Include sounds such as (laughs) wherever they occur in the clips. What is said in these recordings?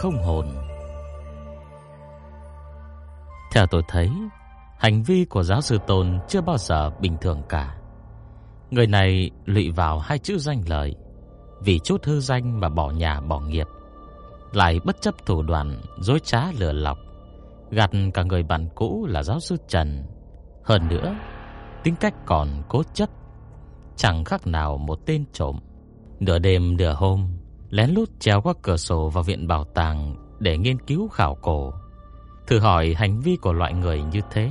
Không hồn. Theo tôi thấy, Hành vi của giáo sư Tôn chưa bao giờ bình thường cả. Người này lụy vào hai chữ danh lợi, Vì chút hư danh mà bỏ nhà bỏ nghiệp, Lại bất chấp thủ đoạn dối trá lừa lọc, Gạt cả người bạn cũ là giáo sư Trần. Hơn nữa, Tính cách còn cố chấp, Chẳng khác nào một tên trộm. Nửa đêm nửa hôm Lén lút trèo qua cửa sổ vào viện bảo tàng Để nghiên cứu khảo cổ. Thử hỏi hành vi của loại người như thế,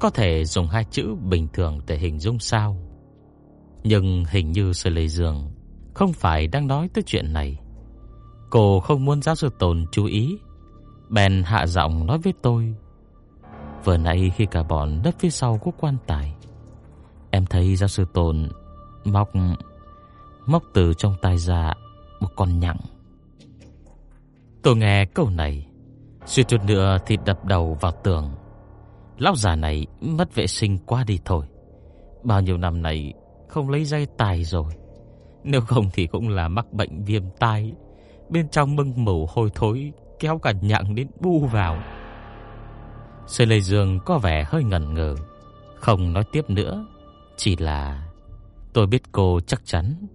Có thể dùng hai chữ bình thường để hình dung sao? Nhưng hình như Sơ Lê Dương Không phải đang nói tới chuyện này. Cô không muốn giáo sư Tồn chú ý, Bèn hạ giọng nói với tôi, Vừa nãy khi cả bọn nấp phía sau của quan tài, Em thấy giáo sư Tồn Móc Móc từ trong tay ra một con nhặng. Tôi nghe câu này Suy chút nữa thì đập đầu vào tường. Lão già này mất vệ sinh quá đi thôi. Bao nhiêu năm này Không lấy dây tài rồi. Nếu không thì cũng là mắc bệnh viêm tai. Bên trong mưng mủ hôi thối Kéo cả nhặng đến bu vào. Sê Lê Dương có vẻ hơi ngẩn ngờ Không nói tiếp nữa, Chỉ là Tôi biết cô chắc chắn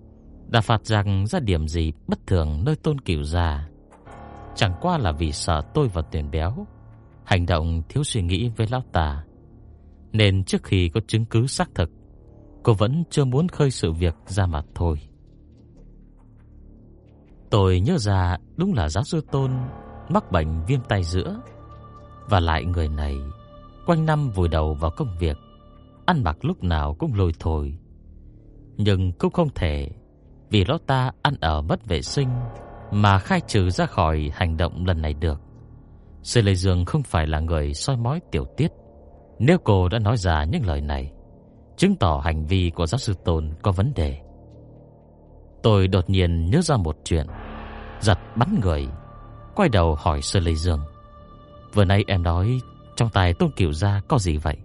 đã phạt rằng ra điểm gì bất thường nơi tôn cửu già? Chẳng qua là vì sợ tôi và tiền béo. Hành động thiếu suy nghĩ với lão tà. Nên trước khi có chứng cứ xác thực, Cô vẫn chưa muốn khơi sự việc ra mặt thôi. Tôi nhớ ra đúng là giáo sư Tôn Mắc bệnh viêm tay giữa. Và lại người này, Quanh năm vùi đầu vào công việc, Ăn mặc lúc nào cũng lôi thôi. Nhưng cũng không thể vì lão ta ăn ở mất vệ sinh Mà khai trừ ra khỏi hành động lần này được. Sư Lê Dương không phải là người soi mói tiểu tiết. Nếu cô đã nói ra những lời này, Chứng tỏ hành vi của giáo sư Tôn có vấn đề. Tôi đột nhiên nhớ ra một chuyện, Giật bắn người, Quay đầu hỏi Sư Lê Dương. Vừa nay em nói Trong tài Tôn Kiều Gia có gì vậy?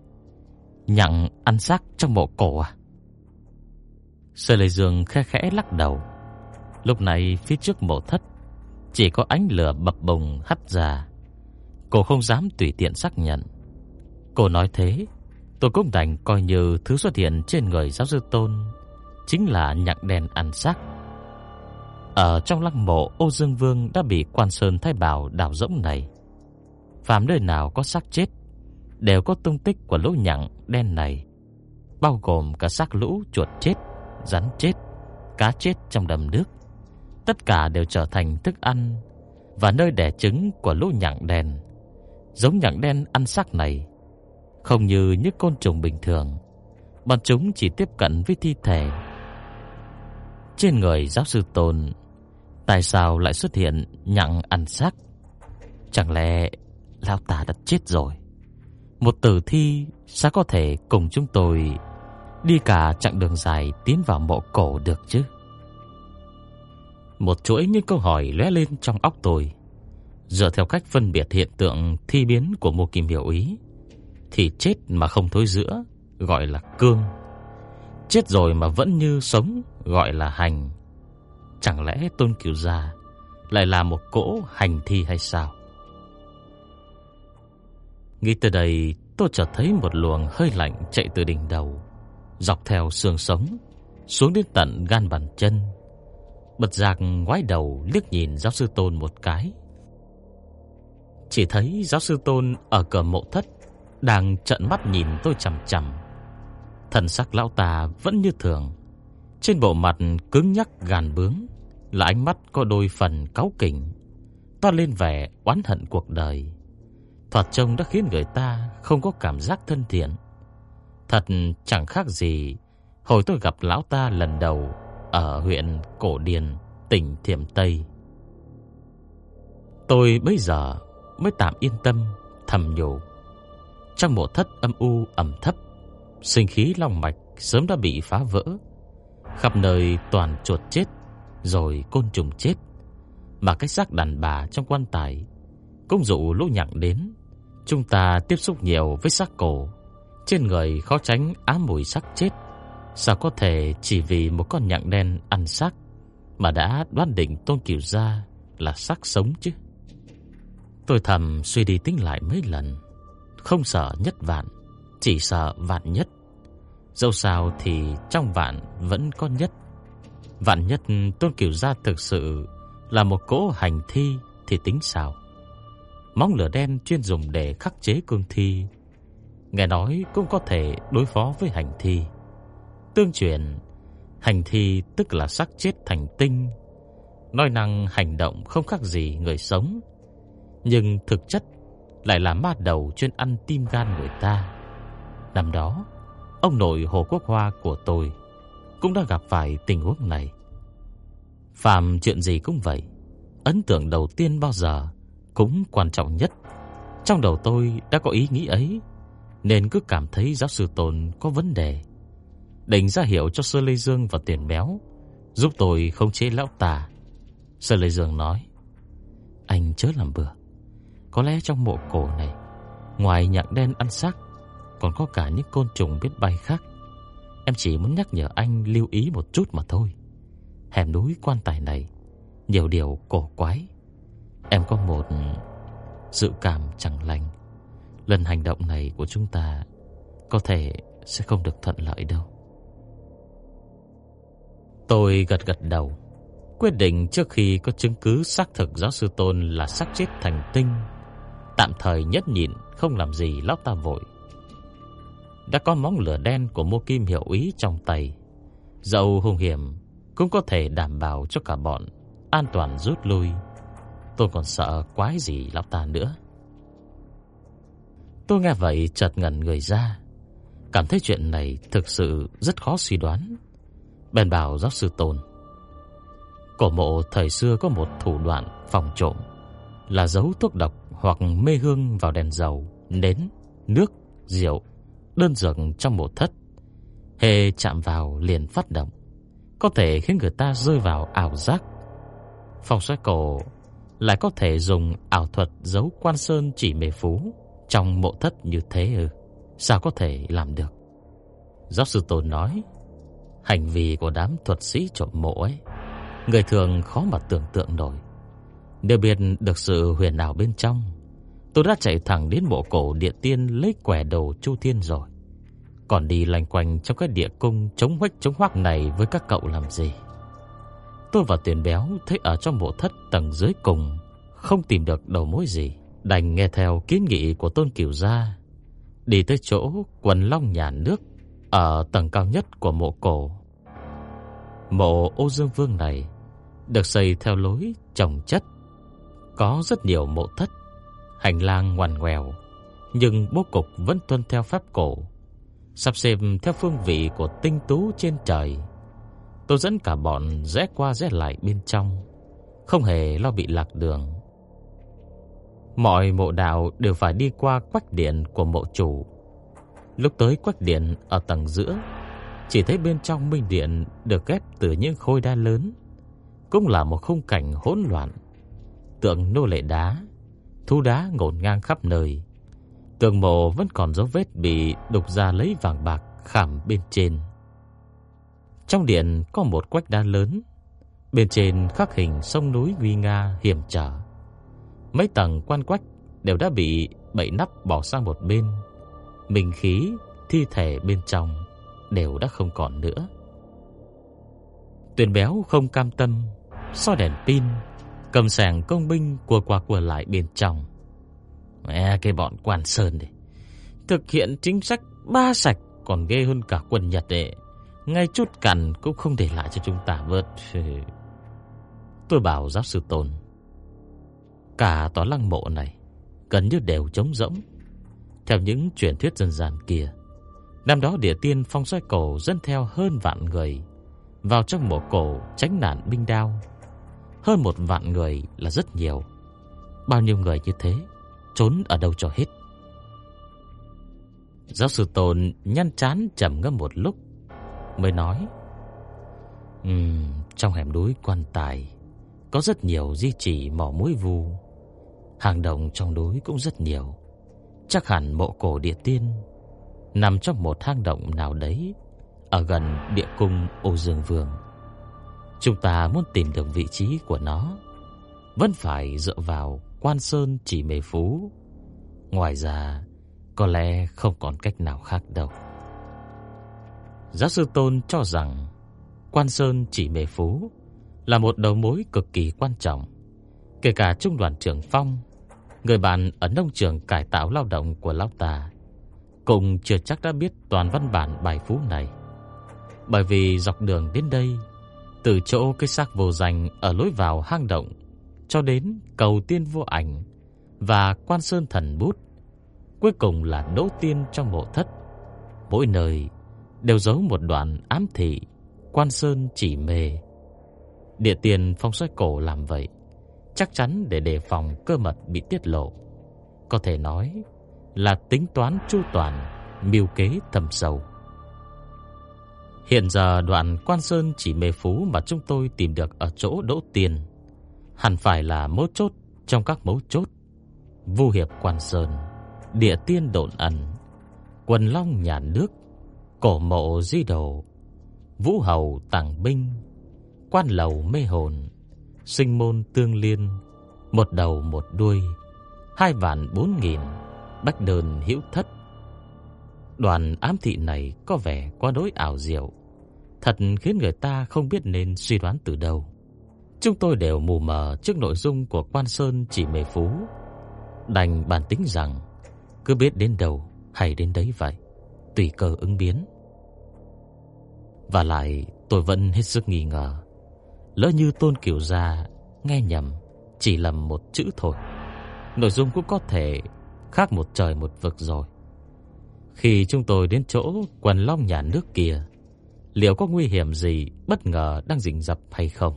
Nhặng ăn xác trong mộ cổ à? Sơ Lê Dương khe khẽ lắc đầu. Lúc này phía trước mộ thất Chỉ có ánh lửa bập bùng hắt ra. Cô không dám tùy tiện xác nhận. Cô nói thế Tôi cũng đành coi như thứ xuất hiện trên người giáo sư Tôn Chính là nhạc đèn ăn xác. Ở trong lăng mộ Ô Dương Vương đã bị quan sơn thái bảo đào rỗng này. Phàm nơi nào có xác chết Đều có tung tích của lũ nhặng đen này Bao gồm cả xác lũ chuột chết, rắn chết, cá chết trong đầm nước. Tất cả đều trở thành thức ăn Và nơi đẻ trứng của lũ nhặng đen Giống nhặng đen ăn xác này Không như những côn trùng bình thường. Bọn chúng chỉ tiếp cận với thi thể. Trên người giáo sư Tôn Tại sao lại xuất hiện nhặng ăn xác? Chẳng lẽ Lão ta đã chết rồi? Một tử thi Sao có thể cùng chúng tôi Đi cả chặng đường dài Tiến vào mộ cổ được chứ? Một chuỗi những câu hỏi lóe lên trong óc tôi. Dựa theo cách phân biệt hiện tượng thi biến của mô kim biểu ý, Thì chết mà không thối giữa Gọi là cương. Chết rồi mà vẫn như sống Gọi là hành. Chẳng lẽ Tôn cửu Gia Lại là một cỗ hành thi hay sao? Nghĩ tới đây, tôi chợt thấy một luồng hơi lạnh chạy từ đỉnh đầu. Dọc theo xương sống, Xuống đến tận gan bàn chân. Bật giác ngoái đầu liếc nhìn giáo sư Tôn một cái. Chỉ thấy giáo sư Tôn ở cửa mộ thất, Đang trợn mắt nhìn tôi chằm chằm. Thần sắc lão ta vẫn như thường. Trên bộ mặt cứng nhắc gàn bướng, Là ánh mắt có đôi phần cáu kỉnh, toát lên vẻ oán hận cuộc đời. Thoạt trông đã khiến người ta Không có cảm giác thân thiện. Thật chẳng khác gì Hồi tôi gặp lão ta lần đầu Ở huyện Cổ Điền Tỉnh Thiểm Tây Tôi bây giờ mới tạm yên tâm thầm nhủ. Trong mộ thất âm u ẩm thấp, sinh khí long mạch sớm đã bị phá vỡ. Khắp nơi toàn chuột chết, rồi côn trùng chết. Mà cái xác đàn bà trong quan tài cũng dụ lũ nhặng đến. Chúng ta tiếp xúc nhiều với xác cổ, trên người khó tránh ám mùi xác chết. Sao có thể chỉ vì một con nhặng đen ăn xác mà đã đoán định Tôn Kiều Gia là xác sống chứ? Tôi thầm suy đi tính lại mấy lần, không sợ nhất vạn, chỉ sợ vạn nhất. Dẫu sao thì trong vạn vẫn có nhất. Vạn nhất Tôn Kiều Gia thực sự là một cỗ hành thi thì tính sao? Móng lửa đen chuyên dùng để khắc chế cương thi, nghe nói cũng có thể đối phó với hành thi. Tương truyền, hành thi tức là xác chết thành tinh, nói năng hành động không khác gì người sống, nhưng thực chất lại là ma đầu chuyên ăn tim gan người ta. Năm đó, ông nội Hồ Quốc Hoa của tôi cũng đã gặp phải tình huống này. Phàm chuyện gì cũng vậy, ấn tượng đầu tiên bao giờ cũng quan trọng nhất. Trong đầu tôi đã có ý nghĩ ấy, nên cứ cảm thấy giáo sư Tôn có vấn đề. đành ra hiệu cho Sơ Lê Dương và Tiền Béo giúp tôi không chế lão tà. Sơ Lê Dương nói: "Anh chớ làm bừa. Có lẽ trong mộ cổ này, ngoài nhặng đen ăn xác, còn có cả những côn trùng biết bay khác. Em chỉ muốn nhắc nhở anh lưu ý một chút mà thôi. Hẻm núi quan tài này nhiều điều cổ quái. Em có một dự cảm chẳng lành. Lần hành động này của chúng ta có thể sẽ không được thuận lợi đâu. Tôi gật gật đầu, quyết định trước khi có chứng cứ xác thực giáo sư Tôn là xác chết thành tinh, tạm thời nhất nhịn không làm gì lóc ta vội. Đã có móng lửa đen của Mô Kim hiệu ý trong tay, dẫu hung hiểm cũng có thể đảm bảo cho cả bọn an toàn rút lui. Tôi còn sợ quái gì lóc ta nữa. Tôi nghe vậy chợt ngẩn người ra, cảm thấy chuyện này thực sự rất khó suy đoán. Bèn bảo giáo sư Tôn. Cổ mộ thời xưa có một thủ đoạn phòng trộm là giấu thuốc độc hoặc mê hương vào đèn dầu, nến, nước, rượu, đơn dược trong mộ thất. Hề chạm vào liền phát động, có thể khiến người ta rơi vào ảo giác. Phòng xoay cổ lại có thể dùng ảo thuật giấu quan sơn chỉ mê phú trong mộ thất như thế ư? Sao có thể làm được? Giáo sư Tôn nói, hành vi của đám thuật sĩ trộm mộ ấy, người thường khó mà tưởng tượng nổi. Nếu biết được sự huyền ảo bên trong, tôi đã chạy thẳng đến mộ cổ địa tiên lấy quẻ đầu Chu Thiên rồi. Còn đi lanh quanh trong cái địa cung chống huếch chống hoác này với các cậu làm gì? Tôi và Tiền Béo thấy ở trong mộ thất tầng dưới cùng không tìm được đầu mối gì, đành nghe theo kiến nghị của Tôn Kiều gia, đi tới chỗ quần long nhà nước ở tầng cao nhất của mộ cổ. Mộ Ô Dương Vương này được xây theo lối trồng chất, có rất nhiều mộ thất, hành lang ngoằn ngoèo, nhưng bố cục vẫn tuân theo pháp cổ, sắp xếp theo phương vị của tinh tú trên trời. Tôi dẫn cả bọn rẽ qua rẽ lại bên trong, không hề lo bị lạc đường. Mọi mộ đạo đều phải đi qua quách điện của mộ chủ. Lúc tới quách điện ở tầng giữa, chỉ thấy bên trong minh điện được ghép từ những khối đá lớn, cũng là một khung cảnh hỗn loạn. Tượng nô lệ đá, thu đá ngổn ngang khắp nơi. Tường mộ vẫn còn dấu vết bị đục ra lấy vàng bạc khảm bên trên. Trong điện có một quách đá lớn, bên trên khắc hình sông núi nguy nga hiểm trở. Mấy tầng quan quách đều đã bị bậy nắp bỏ sang một bên. Minh khí, thi thể bên trong đều đã không còn nữa. Tuyền béo không cam tâm, so đèn pin, cầm sàng công binh của qua của lại bên trong. Mẹ cái bọn quan sơn này, thực hiện chính sách ba sạch còn ghê hơn cả quân Nhật đệ. Ngay chút cằn cũng không để lại cho chúng ta vớt. (laughs) Tôi bảo giáo sư Tôn, cả tòa lăng mộ này gần như đều trống rỗng. Theo những truyền thuyết dân gian kia, năm đó địa tiên phong xoay cổ dẫn theo hơn vạn người vào trong mộ cổ tránh nạn binh đao. Hơn một vạn người là rất nhiều. bao nhiêu người như thế, trốn ở đâu cho hết. Giáo sư Tôn nhăn chán trầm ngâm một lúc, mới nói: "Ừm, trong hẻm núi quan tài có rất nhiều di chỉ mỏ muối vu, Hang động trong núi cũng rất nhiều. Chắc hẳn mộ cổ địa tiên nằm trong một hang động nào đấy ở gần địa cung Ô Dương Vương. Chúng ta muốn tìm được vị trí của nó, vẫn phải dựa vào Quan Sơn chỉ mê phú. Ngoài ra, có lẽ không còn cách nào khác đâu. Giáo sư Tôn cho rằng Quan Sơn chỉ mê phú là một đầu mối cực kỳ quan trọng. Kể cả trung đoàn trưởng Phong, người bạn ở nông trường cải tạo lao động của lão ta, cũng chưa chắc đã biết toàn văn bản bài phú này. Bởi vì dọc đường đến đây, từ chỗ cái xác vô danh ở lối vào hang động cho đến cầu tiên vô ảnh và quan sơn thần bút, cuối cùng là đỗ tiên trong mộ thất. Mỗi nơi đều giấu một đoạn ám thị, quan sơn chỉ mề Địa tiền phong xoay cổ làm vậy, chắc chắn để đề phòng cơ mật bị tiết lộ. Có thể nói là tính toán chu toàn, mưu kế thầm sâu. Hiện giờ đoạn Quan Sơn chỉ mê phú mà chúng tôi tìm được ở chỗ Đỗ Tiền hẳn phải là mấu chốt trong các mấu chốt. Vu hiệp Quan Sơn, địa tiên độn ẩn, quần long nhà nước, cổ mộ di đồ, vũ hầu tàng binh, quan lầu mê hồn, sinh môn tương liên, một đầu một đuôi, hai vạn bốn nghìn, bách đơn hữu thất. Đoàn ám thị này có vẻ quá đối ảo diệu, thật khiến người ta không biết nên suy đoán từ đâu. Chúng tôi đều mù mờ trước nội dung của Quan Sơn chỉ mê phú, đành bản tính rằng cứ biết đến đầu hay đến đấy vậy, tùy cơ ứng biến. Và lại tôi vẫn hết sức nghi ngờ, lỡ như Tôn Kiều gia nghe nhầm, chỉ lầm một chữ thôi, nội dung cũng có thể khác một trời một vực rồi. Khi chúng tôi đến chỗ quần long nhà nước kia, liệu có nguy hiểm gì bất ngờ đang rình rập hay không?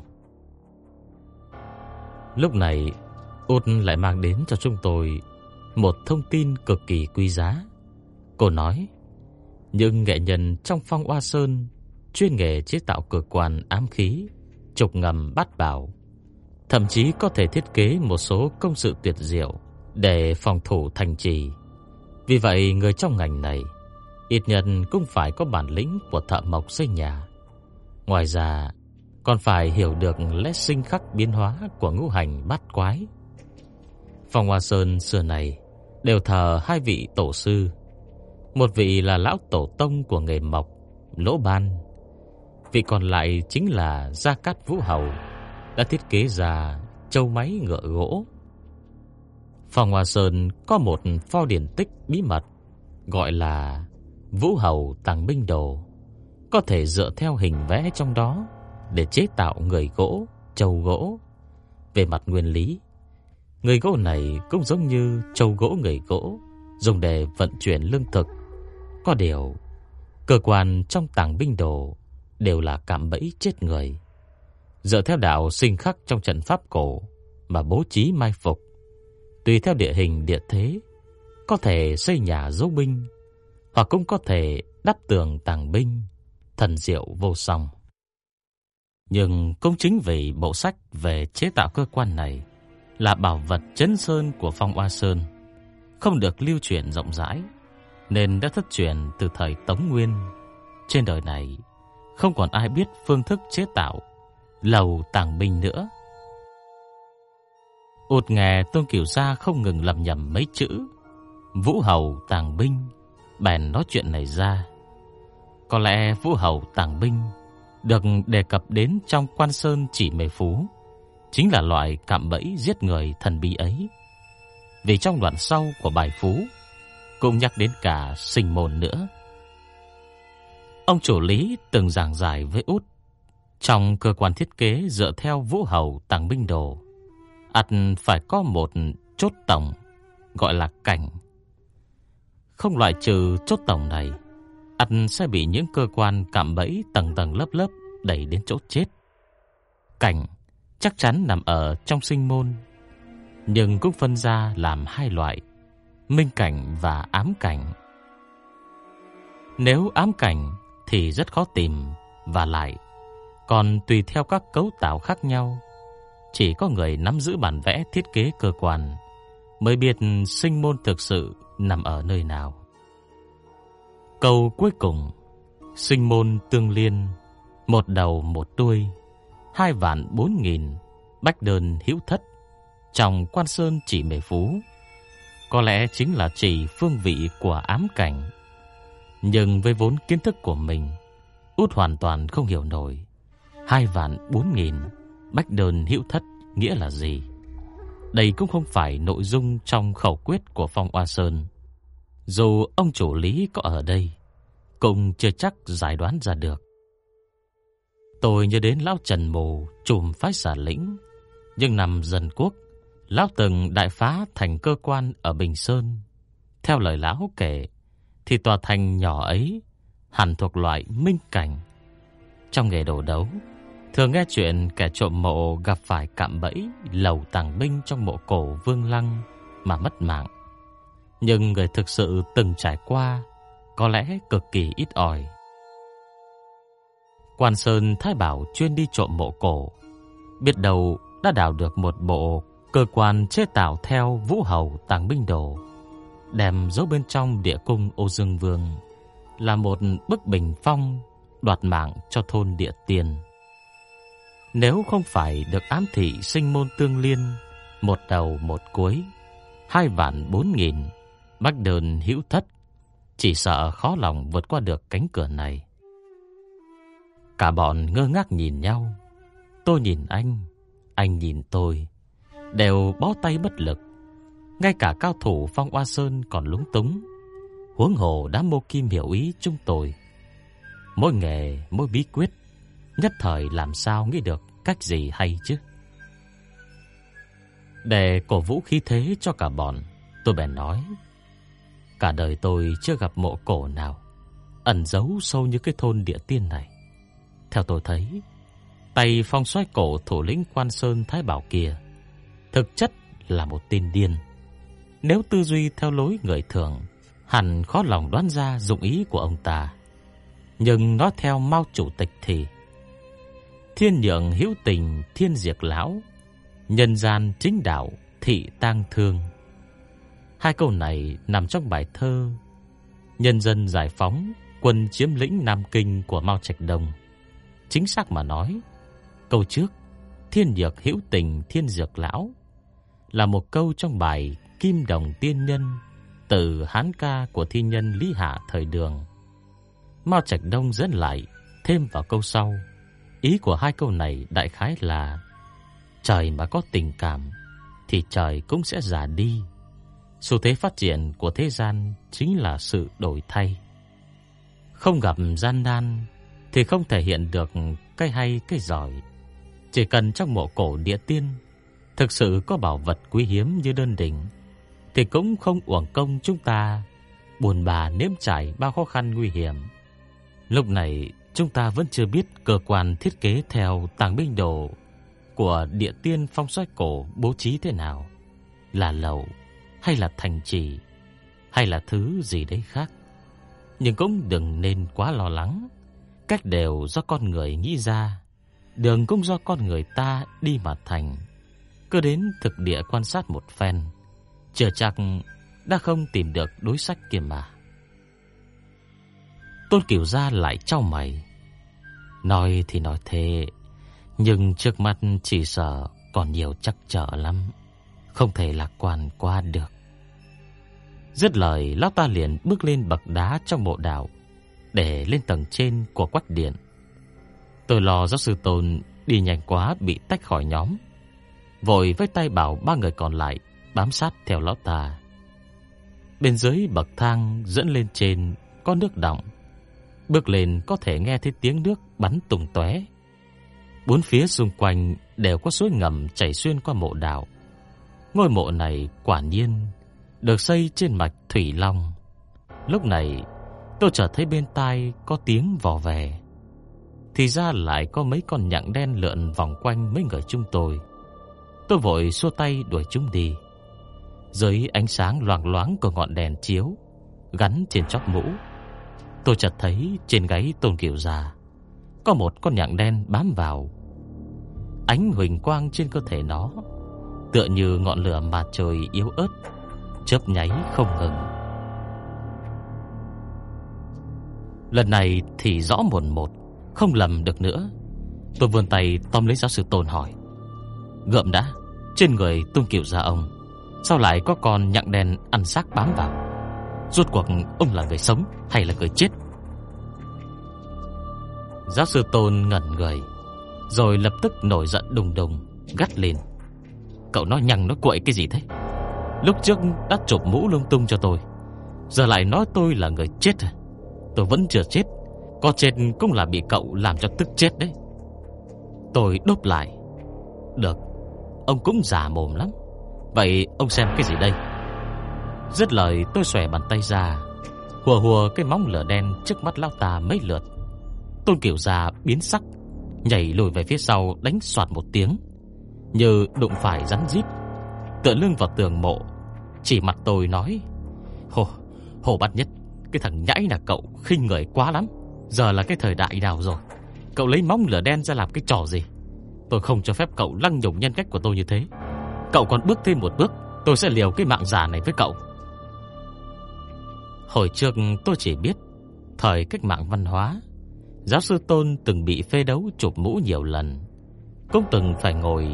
Lúc này, Út lại mang đến cho chúng tôi một thông tin cực kỳ quý giá. Cô nói, những nghệ nhân trong phong Oa Sơn chuyên nghề chế tạo cơ quan ám khí, trục ngầm bát bảo, thậm chí có thể thiết kế một số công sự tuyệt diệu để phòng thủ thành trì. Vì vậy, người trong ngành này ít nhất cũng phải có bản lĩnh của thợ mộc xây nhà. Ngoài ra, còn phải hiểu được lẽ sinh khắc biến hóa của ngũ hành bát quái. Phòng Hoa Sơn xưa này đều thờ hai vị tổ sư. Một vị là lão tổ tông của nghề mộc, Lỗ Ban. Vị còn lại chính là Gia Cát Vũ Hầu, đã thiết kế ra châu máy ngựa gỗ. Phòng Hoa Sơn có một pho điển tích bí mật gọi là Vũ Hầu Tàng Binh Đồ, có thể dựa theo hình vẽ trong đó để chế tạo người gỗ, châu gỗ. Về mặt nguyên lý, người gỗ này cũng giống như châu gỗ người gỗ, dùng để vận chuyển lương thực. Có điều, cơ quan trong tàng binh đồ đều là cạm bẫy chết người. Dựa theo đạo sinh khắc trong trận pháp cổ mà bố trí mai phục, tùy theo địa hình địa thế, có thể xây nhà giấu binh, hoặc cũng có thể đắp tường tàng binh, thần diệu vô song. Nhưng cũng chính vì bộ sách về chế tạo cơ quan này là bảo vật chấn sơn của Phong Oa Sơn, không được lưu truyền rộng rãi, nên đã thất truyền từ thời Tống Nguyên. Trên đời này không còn ai biết phương thức chế tạo lầu tàng binh nữa. Út nghe Tôn Kiều Gia không ngừng lầm nhầm mấy chữ Vũ Hầu tàng binh, bèn nói chuyện này ra. Có lẽ Vũ Hầu tàng binh được đề cập đến trong Quan Sơn chỉ mề phú, chính là loại cạm bẫy giết người thần bí ấy. Vì trong đoạn sau của bài phú cũng nhắc đến cả sinh môn nữa. Ông chủ lý từng giảng giải với út trong cơ quan thiết kế dựa theo vũ hầu tàng binh đồ, ắt phải có một chốt tổng gọi là cảnh. Không loại trừ chốt tổng này, ắt sẽ bị những cơ quan cạm bẫy tầng tầng lớp lớp đẩy đến chỗ chết. Cảnh chắc chắn nằm ở trong sinh môn. nhưng cũng phân ra làm hai loại, minh cảnh và ám cảnh. Nếu ám cảnh thì rất khó tìm và lại còn tùy theo các cấu tạo khác nhau, chỉ có người nắm giữ bản vẽ thiết kế cơ quan mới biết sinh môn thực sự nằm ở nơi nào. Câu cuối cùng, sinh môn tương liên, một đầu một đuôi, hai vạn bốn nghìn, bách đơn hữu thất, trong quan sơn chỉ mề phú, có lẽ chính là chỉ phương vị của ám cảnh. Nhưng với vốn kiến thức của mình, Út hoàn toàn không hiểu nổi hai vạn bốn nghìn bách đơn hữu thất nghĩa là gì. Đây cũng không phải nội dung trong khẩu quyết của Phong Oa Sơn. Dù ông chủ lý có ở đây, cũng chưa chắc giải đoán ra được. Tôi nhớ đến Lão Trần Mù, trùm phái xả lĩnh. Nhưng nằm dần quốc, Lão từng đại phá thành cơ quan ở Bình Sơn. Theo lời Lão kể, thì tòa thành nhỏ ấy hẳn thuộc loại minh cảnh. Trong nghề đồ đấu, thường nghe chuyện kẻ trộm mộ gặp phải cạm bẫy lầu tàng binh trong mộ cổ Vương Lăng mà mất mạng. Nhưng người thực sự từng trải qua có lẽ cực kỳ ít ỏi. Quan Sơn Thái Bảo chuyên đi trộm mộ cổ, biết đâu đã đào được một bộ cơ quan chế tạo theo Vũ Hầu Tàng binh đồ, đem giấu bên trong địa cung Ô Dương Vương là một bức bình phong đoạt mạng cho thôn địa tiền. Nếu không phải được ám thị sinh môn tương liên, một đầu một cuối, hai vạn bốn nghìn, bách đơn hữu thất, chỉ sợ khó lòng vượt qua được cánh cửa này. Cả bọn ngơ ngác nhìn nhau. Tôi nhìn anh, anh nhìn tôi, đều bó tay bất lực. Ngay cả cao thủ Phong Hoa Sơn còn lúng túng. Huống hồ đã mô kim hiểu ý chúng tôi. Mỗi nghề, mỗi bí quyết, nhất thời làm sao nghĩ được cách gì hay chứ. Để cổ vũ khí thế cho cả bọn, tôi bèn nói. Cả đời tôi chưa gặp mộ cổ nào ẩn giấu sâu như cái thôn địa tiên này. Theo tôi thấy, tay phong xoay cổ thủ lĩnh quan sơn Thái Bảo kia thực chất là một tên điên. Nếu tư duy theo lối người thường, hẳn khó lòng đoán ra dụng ý của ông ta. Nhưng nó theo Mao chủ tịch thì Thiên nhượng hữu tình thiên diệt lão, nhân gian chính đạo thị tang thương. Hai câu này nằm trong bài thơ Nhân dân giải phóng, quân chiếm lĩnh Nam Kinh của Mao Trạch Đông. Chính xác mà nói, câu trước Thiên nhược hữu tình thiên dược lão là một câu trong bài Kim Đồng Tiên Nhân từ Hán ca của thi nhân Lý Hạ thời đường. Mao Trạch Đông dẫn lại thêm vào câu sau. Ý của hai câu này đại khái là, trời mà có tình cảm thì trời cũng sẽ già đi. Xu thế phát triển của thế gian chính là sự đổi thay. Không gặp gian nan thì không thể hiện được cái hay cái giỏi. Chỉ cần trong mộ cổ địa tiên thực sự có bảo vật quý hiếm như đơn đỉnh thì cũng không uổng công chúng ta buồn bà nếm trải bao khó khăn nguy hiểm. Lúc này chúng ta vẫn chưa biết cơ quan thiết kế theo tàng binh đồ của địa tiên phong xoay cổ bố trí thế nào, là lầu hay là thành trì hay là thứ gì đấy khác. Nhưng cũng đừng nên quá lo lắng, cách đều do con người nghĩ ra, đường cũng do con người ta đi mà thành. Cứ đến thực địa quan sát một phen, chưa chắc đã không tìm được đối sách kia mà. Tôn Kiều Gia lại trao mày. Nói thì nói thế, nhưng trước mắt chỉ sợ còn nhiều chắc trở lắm, không thể lạc quan qua được. Dứt lời, lão ta liền bước lên bậc đá trong mộ đạo để lên tầng trên của quách điện. Tôi lo giáo sư Tôn đi nhanh quá bị tách khỏi nhóm, vội với tay bảo ba người còn lại bám sát theo lão ta. Bên dưới bậc thang dẫn lên trên có nước đọng. Bước lên có thể nghe thấy tiếng nước bắn tung tóe. Bốn phía xung quanh đều có suối ngầm chảy xuyên qua mộ đạo. Ngôi mộ này quả nhiên được xây trên mạch Thủy Long. Lúc này, tôi chợt thấy bên tai có tiếng vò vè. Thì ra lại có mấy con nhặng đen lượn vòng quanh mấy người chúng tôi. Tôi vội xua tay đuổi chúng đi. Dưới ánh sáng loang loáng của ngọn đèn chiếu gắn trên chóp mũ, tôi chợt thấy trên gáy Tôn Kiều già có một con nhặng đen bám vào. Ánh huỳnh quang trên cơ thể nó tựa như ngọn lửa mặt trời yếu ớt, chớp nháy không ngừng. Lần này thì rõ mồn một, không lầm được nữa. Tôi vươn tay tóm lấy giáo sư Tôn hỏi: "Gượm đã, trên người tôn Kiều gia ông, sao lại có con nhặng đèn ăn xác bám vào? Rốt cuộc ông là người sống hay là người chết?" Giáo sư Tôn ngẩn người, rồi lập tức nổi giận đùng đùng, gắt lên. Cậu nói nhằng nói quậy cái gì thế Lúc trước đã chụp mũ lung tung cho tôi Giờ lại nói tôi là người chết à? Tôi vẫn chưa chết Có chết cũng là bị cậu làm cho tức chết đấy Tôi đốt lại Được Ông cũng già mồm lắm Vậy ông xem cái gì đây Dứt lời tôi xòe bàn tay ra Hùa hùa cái móng lửa đen trước mắt lão ta mấy lượt Tôn kiểu già biến sắc Nhảy lùi về phía sau đánh soạt một tiếng như đụng phải rắn rít, tựa lưng vào tường mộ, chỉ mặt tôi nói: "Hồ, Hồ Bát Nhất, cái thằng nhãi là cậu khinh người quá lắm, giờ là cái thời đại nào rồi? Cậu lấy móng lửa đen ra làm cái trò gì? Tôi không cho phép cậu lăng nhục nhân cách của tôi như thế. Cậu còn bước thêm một bước, tôi sẽ liều cái mạng giả này với cậu." Hồi trước tôi chỉ biết thời cách mạng văn hóa, giáo sư Tôn từng bị phê đấu chụp mũ nhiều lần, cũng từng phải ngồi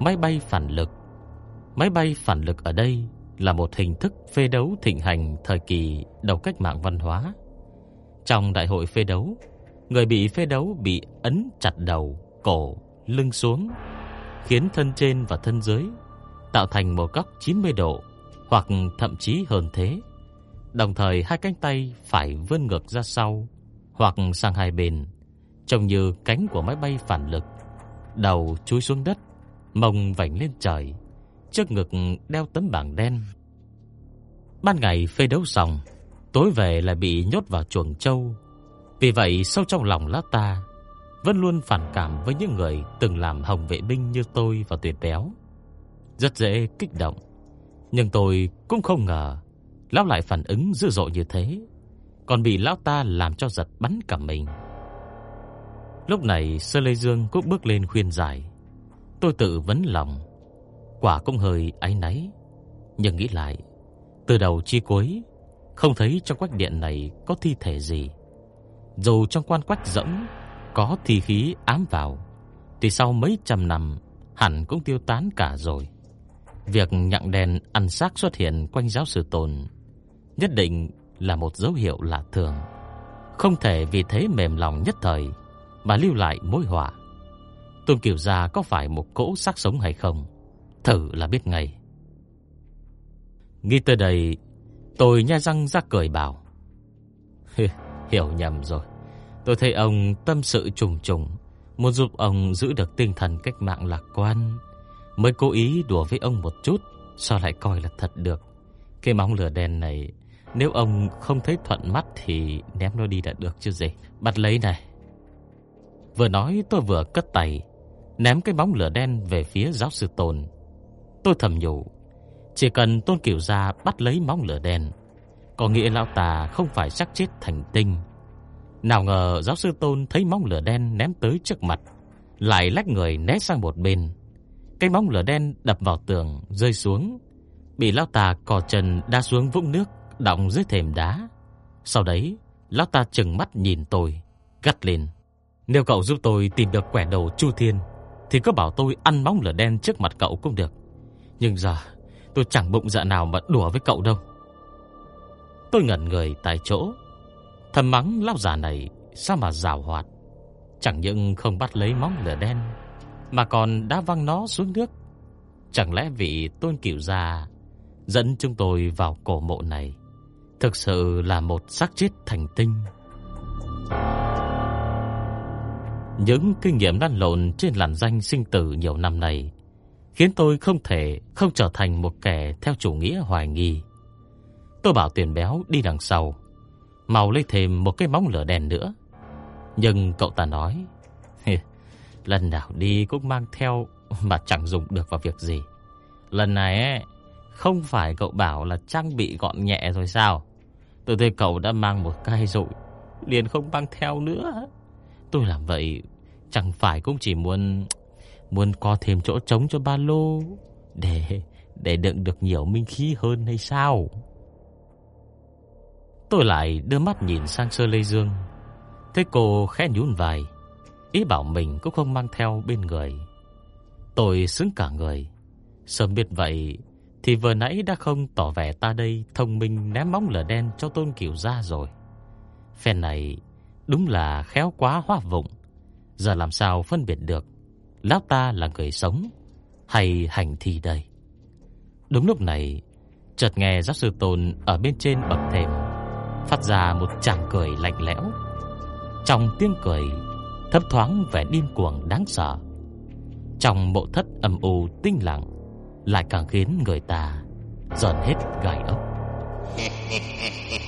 Máy bay phản lực Máy bay phản lực ở đây là một hình thức phê đấu thịnh hành thời kỳ đầu cách mạng văn hóa. Trong đại hội phê đấu, người bị phê đấu bị ấn chặt đầu, cổ, lưng xuống, khiến thân trên và thân dưới tạo thành một góc 90 độ hoặc thậm chí hơn thế. Đồng thời hai cánh tay phải vươn ngược ra sau hoặc sang hai bên, trông như cánh của máy bay phản lực. Đầu chúi xuống đất, mông vảnh lên trời, trước ngực đeo tấm bảng đen. Ban ngày phê đấu xong, tối về lại bị nhốt vào chuồng trâu. Vì vậy, sâu trong lòng lá ta vẫn luôn phản cảm với những người từng làm hồng vệ binh như tôi và Tuyệt Béo. Rất dễ kích động, nhưng tôi cũng không ngờ lão lại phản ứng dữ dội như thế, còn bị lão ta làm cho giật bắn cả mình. Lúc này Sơ Lê Dương cũng bước lên khuyên giải. Tôi tự vấn lòng, quả cũng hơi áy náy, nhưng nghĩ lại, từ đầu chi cuối không thấy trong quách điện này có thi thể gì. Dù trong quan quách rỗng có thi khí ám vào, thì sau mấy trăm năm hẳn cũng tiêu tán cả rồi. Việc nhặng đèn ăn xác xuất hiện quanh giáo sư tồn nhất định là một dấu hiệu lạ thường. Không thể vì thế mềm lòng nhất thời mà lưu lại mối họa. Tôn Kiều Gia có phải một cỗ xác sống hay không? Thử là biết ngay. Nghĩ tới đây, tôi nha răng ra cười bảo. Hiểu nhầm rồi. Tôi thấy ông tâm sự trùng trùng, muốn giúp ông giữ được tinh thần cách mạng lạc quan. Mới cố ý đùa với ông một chút, sao lại coi là thật được. Cái móng lửa đen này, nếu ông không thấy thuận mắt thì ném nó đi đã được chứ gì. Bắt lấy này. Vừa nói tôi vừa cất tay, ném cái bóng lửa đen về phía giáo sư Tôn. Tôi thầm nhủ, chỉ cần Tôn Kiểu Gia bắt lấy móng lửa đen, có nghĩa lão tà không phải xác chết thành tinh. Nào ngờ giáo sư Tôn thấy móng lửa đen ném tới trước mặt, lại lách người né sang một bên. Cái móng lửa đen đập vào tường, rơi xuống, bị lão ta cò chân đá xuống vũng nước, đọng dưới thềm đá. Sau đấy, lão ta trừng mắt nhìn tôi, gắt lên: "Nếu cậu giúp tôi tìm được quẻ đầu Chu Thiên, thì cứ bảo tôi ăn móng lửa đen trước mặt cậu cũng được. Nhưng giờ tôi chẳng bụng dạ nào mà đùa với cậu đâu. Tôi ngẩn người tại chỗ, thầm mắng lão già này sao mà giàu hoạt. Chẳng những không bắt lấy móng lửa đen, mà còn đã văng nó xuống nước. Chẳng lẽ vị tôn cửu già dẫn chúng tôi vào cổ mộ này thực sự là một xác chết thành tinh. Những kinh nghiệm lăn lộn trên làn danh sinh tử nhiều năm này khiến tôi không thể không trở thành một kẻ theo chủ nghĩa hoài nghi. Tôi bảo tiền béo đi đằng sau, màu lấy thêm một cái móng lửa đèn nữa. Nhưng cậu ta nói, lần nào đi cũng mang theo mà chẳng dùng được vào việc gì. Lần này ấy, không phải cậu bảo là trang bị gọn nhẹ rồi sao? Từ đây cậu đã mang một cây rồi, liền không mang theo nữa. Tôi làm vậy chẳng phải cũng chỉ muốn muốn có thêm chỗ trống cho ba lô để để đựng được nhiều minh khí hơn hay sao? Tôi lại đưa mắt nhìn sang Sơ Lê Dương, thấy cô khẽ nhún vai, ý bảo mình cũng không mang theo bên người. Tôi xứng cả người, sớm biết vậy thì vừa nãy đã không tỏ vẻ ta đây thông minh ném bóng lửa đen cho Tôn kiểu ra rồi. Phen này đúng là khéo quá hoa vụng. Giờ làm sao phân biệt được lão ta là người sống hay hành thi đây? Đúng lúc này, chợt nghe giáo sư Tôn ở bên trên bậc thềm phát ra một tràng cười lạnh lẽo. Trong tiếng cười thấp thoáng vẻ điên cuồng đáng sợ. Trong mộ thất âm u tinh lặng, lại càng khiến người ta giận hết gai ốc. (laughs)